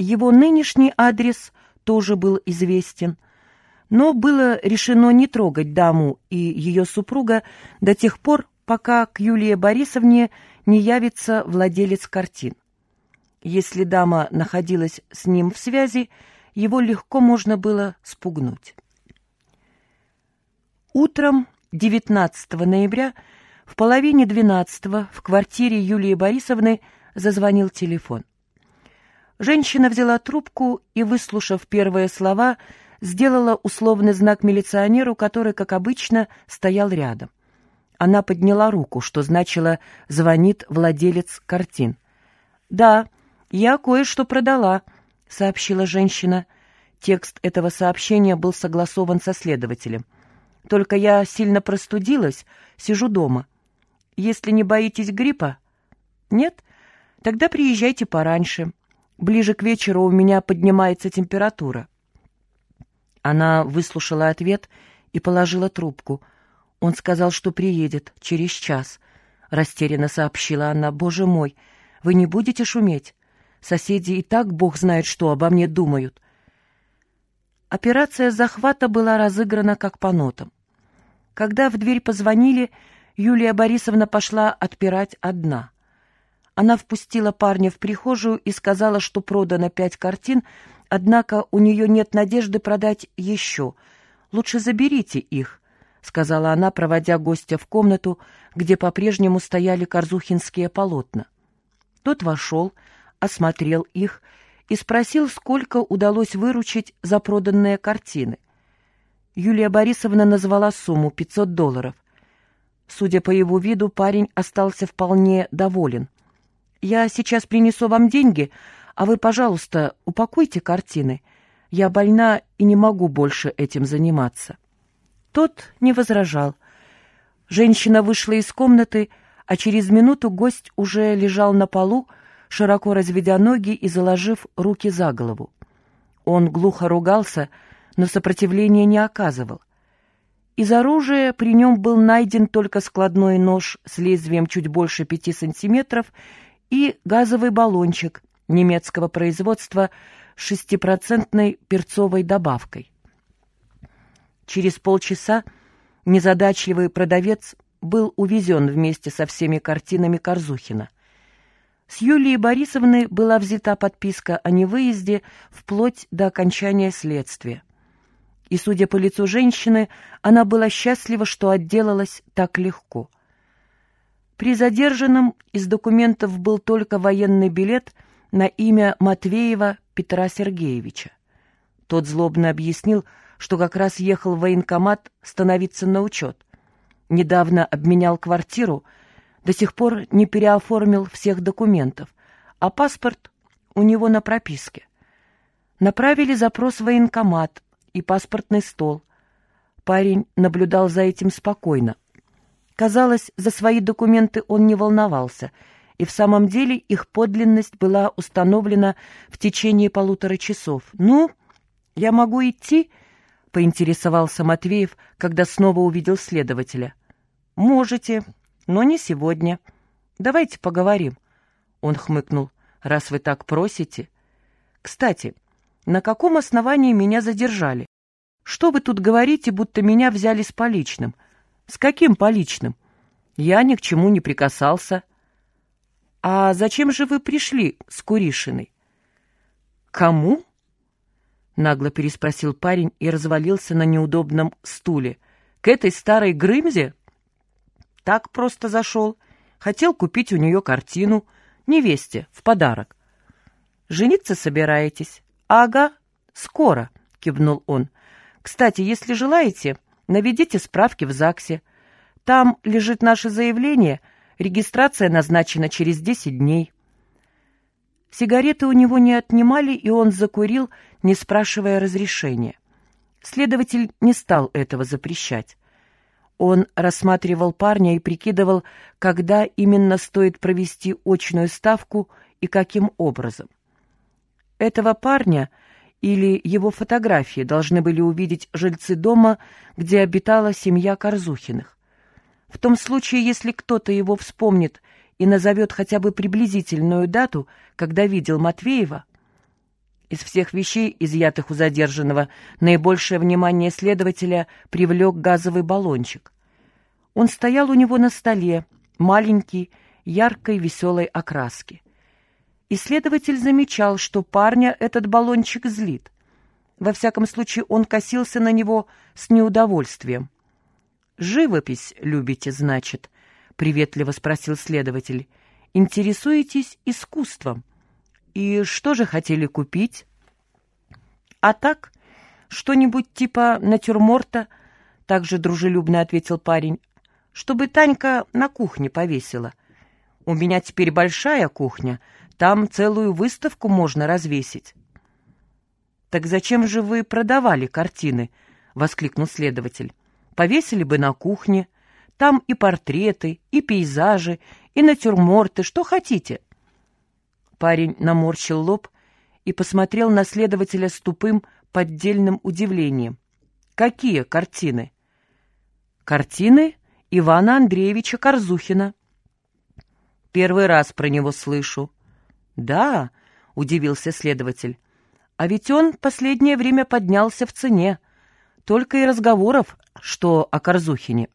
Его нынешний адрес тоже был известен, но было решено не трогать даму и ее супруга до тех пор, пока к Юлии Борисовне не явится владелец картин. Если дама находилась с ним в связи, его легко можно было спугнуть. Утром 19 ноября в половине двенадцатого в квартире Юлии Борисовны зазвонил телефон. Женщина взяла трубку и, выслушав первые слова, сделала условный знак милиционеру, который, как обычно, стоял рядом. Она подняла руку, что значило «звонит владелец картин». «Да, я кое-что продала», — сообщила женщина. Текст этого сообщения был согласован со следователем. «Только я сильно простудилась, сижу дома. Если не боитесь гриппа...» «Нет? Тогда приезжайте пораньше. Ближе к вечеру у меня поднимается температура». Она выслушала ответ и положила трубку. Он сказал, что приедет через час. Растерянно сообщила она. «Боже мой, вы не будете шуметь? Соседи и так бог знает, что обо мне думают». Операция захвата была разыграна как по нотам. Когда в дверь позвонили, Юлия Борисовна пошла отпирать одна — она впустила парня в прихожую и сказала, что продано пять картин, однако у нее нет надежды продать еще. «Лучше заберите их», — сказала она, проводя гостя в комнату, где по-прежнему стояли корзухинские полотна. Тот вошел, осмотрел их и спросил, сколько удалось выручить за проданные картины. Юлия Борисовна назвала сумму — 500 долларов. Судя по его виду, парень остался вполне доволен — я сейчас принесу вам деньги, а вы, пожалуйста, упакуйте картины. Я больна и не могу больше этим заниматься». Тот не возражал. Женщина вышла из комнаты, а через минуту гость уже лежал на полу, широко разведя ноги и заложив руки за голову. Он глухо ругался, но сопротивления не оказывал. Из оружия при нем был найден только складной нож с лезвием чуть больше пяти сантиметров и газовый баллончик немецкого производства с шестипроцентной перцовой добавкой. Через полчаса незадачливый продавец был увезен вместе со всеми картинами Корзухина. С Юлией Борисовной была взята подписка о невыезде вплоть до окончания следствия. И, судя по лицу женщины, она была счастлива, что отделалась так легко – при задержанном из документов был только военный билет на имя Матвеева Петра Сергеевича. Тот злобно объяснил, что как раз ехал в военкомат становиться на учет. Недавно обменял квартиру, до сих пор не переоформил всех документов, а паспорт у него на прописке. Направили запрос в военкомат и паспортный стол. Парень наблюдал за этим спокойно. Казалось, за свои документы он не волновался, и в самом деле их подлинность была установлена в течение полутора часов. «Ну, я могу идти?» — поинтересовался Матвеев, когда снова увидел следователя. «Можете, но не сегодня. Давайте поговорим». Он хмыкнул. «Раз вы так просите...» «Кстати, на каком основании меня задержали? Что вы тут говорите, будто меня взяли с поличным?» «С каким поличным? Я ни к чему не прикасался». «А зачем же вы пришли с Куришиной?» «Кому?» — нагло переспросил парень и развалился на неудобном стуле. «К этой старой Грымзе?» «Так просто зашел. Хотел купить у нее картину. Невесте, в подарок». «Жениться собираетесь?» «Ага, скоро», — кивнул он. «Кстати, если желаете, наведите справки в ЗАГСе. Там лежит наше заявление, регистрация назначена через 10 дней. Сигареты у него не отнимали, и он закурил, не спрашивая разрешения. Следователь не стал этого запрещать. Он рассматривал парня и прикидывал, когда именно стоит провести очную ставку и каким образом. Этого парня или его фотографии должны были увидеть жильцы дома, где обитала семья Корзухиных. В том случае, если кто-то его вспомнит и назовет хотя бы приблизительную дату, когда видел Матвеева, Из всех вещей, изъятых у задержанного, наибольшее внимание следователя привлек газовый баллончик. Он стоял у него на столе, маленький, яркой, веселой окраски. Исследователь замечал, что парня этот баллончик злит. Во всяком случае, он косился на него с неудовольствием. «Живопись любите, значит?» — приветливо спросил следователь. «Интересуетесь искусством?» «И что же хотели купить?» «А так, что-нибудь типа натюрморта», — также дружелюбно ответил парень, «чтобы Танька на кухне повесила. У меня теперь большая кухня, там целую выставку можно развесить». «Так зачем же вы продавали картины?» — воскликнул следователь. «Повесили бы на кухне. Там и портреты, и пейзажи, и натюрморты, что хотите». Парень наморщил лоб и посмотрел на следователя с тупым, поддельным удивлением. «Какие картины?» «Картины Ивана Андреевича Корзухина». «Первый раз про него слышу». «Да», — удивился следователь, — «а ведь он последнее время поднялся в цене. Только и разговоров, что о Корзухине.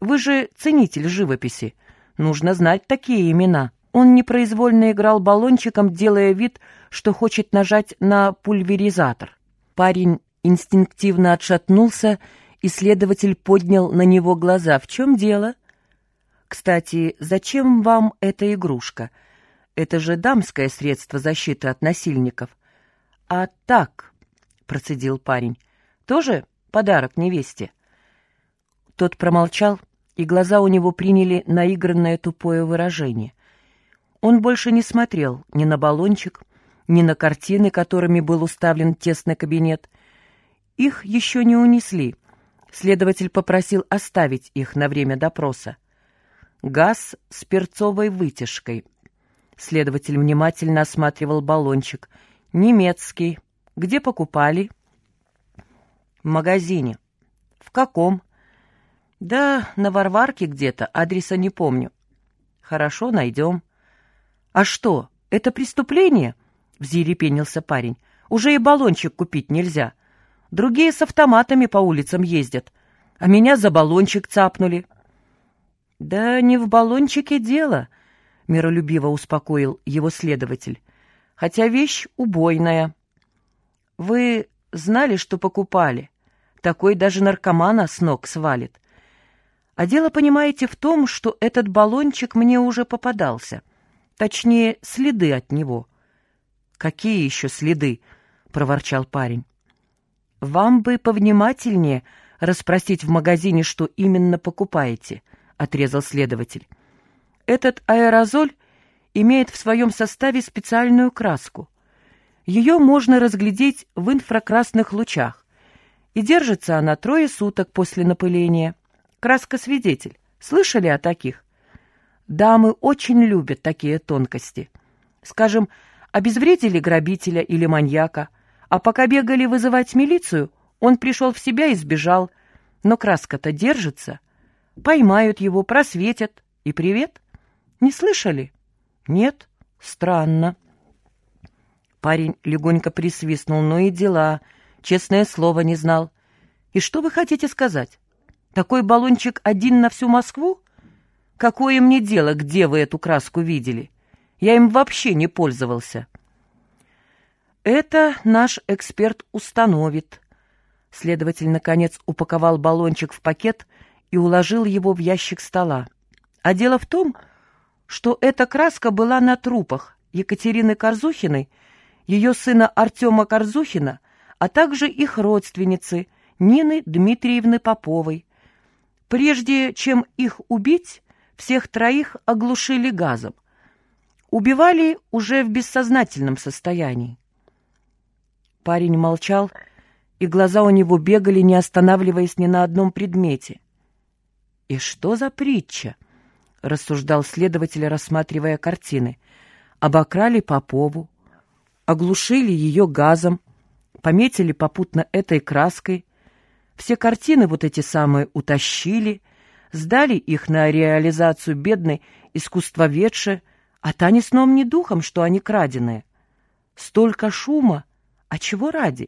Вы же ценитель живописи, нужно знать такие имена». Он непроизвольно играл баллончиком, делая вид, что хочет нажать на пульверизатор. Парень инстинктивно отшатнулся, и следователь поднял на него глаза. «В чем дело?» «Кстати, зачем вам эта игрушка? Это же дамское средство защиты от насильников». «А так», — процедил парень, — «тоже подарок невесте?» Тот промолчал, и глаза у него приняли наигранное тупое выражение. Он больше не смотрел ни на баллончик, ни на картины, которыми был уставлен тесный кабинет. Их еще не унесли. Следователь попросил оставить их на время допроса. Газ с перцовой вытяжкой. Следователь внимательно осматривал баллончик. Немецкий. Где покупали? В магазине. В каком? Да, на Варварке где-то, адреса не помню. Хорошо, найдем. «А что, это преступление?» — взъерепенился парень. «Уже и баллончик купить нельзя. Другие с автоматами по улицам ездят, а меня за баллончик цапнули». «Да не в баллончике дело», — миролюбиво успокоил его следователь. «Хотя вещь убойная». «Вы знали, что покупали? Такой даже наркомана с ног свалит. А дело, понимаете, в том, что этот баллончик мне уже попадался». Точнее, следы от него. «Какие еще следы?» — проворчал парень. «Вам бы повнимательнее расспросить в магазине, что именно покупаете», — отрезал следователь. «Этот аэрозоль имеет в своем составе специальную краску. Ее можно разглядеть в инфракрасных лучах, и держится она трое суток после напыления. Краска-свидетель. Слышали о таких? Дамы очень любят такие тонкости. Скажем, обезвредили грабителя или маньяка, а пока бегали вызывать милицию, он пришел в себя и сбежал. Но краска-то держится. Поймают его, просветят. И привет. Не слышали? Нет? Странно. Парень легонько присвистнул. Ну и дела. Честное слово не знал. И что вы хотите сказать? Такой баллончик один на всю Москву? Какое мне дело, где вы эту краску видели? Я им вообще не пользовался. Это наш эксперт установит. Следователь, наконец, упаковал баллончик в пакет и уложил его в ящик стола. А дело в том, что эта краска была на трупах Екатерины Корзухиной, ее сына Артема Корзухина, а также их родственницы Нины Дмитриевны Поповой. Прежде чем их убить, всех троих оглушили газом. Убивали уже в бессознательном состоянии. Парень молчал, и глаза у него бегали, не останавливаясь ни на одном предмете. «И что за притча?» — рассуждал следователь, рассматривая картины. «Обокрали Попову, оглушили ее газом, пометили попутно этой краской, все картины вот эти самые утащили — сдали их на реализацию бедной искусствоведши, а та ни сном, ни духом, что они краденые. Столько шума! А чего ради?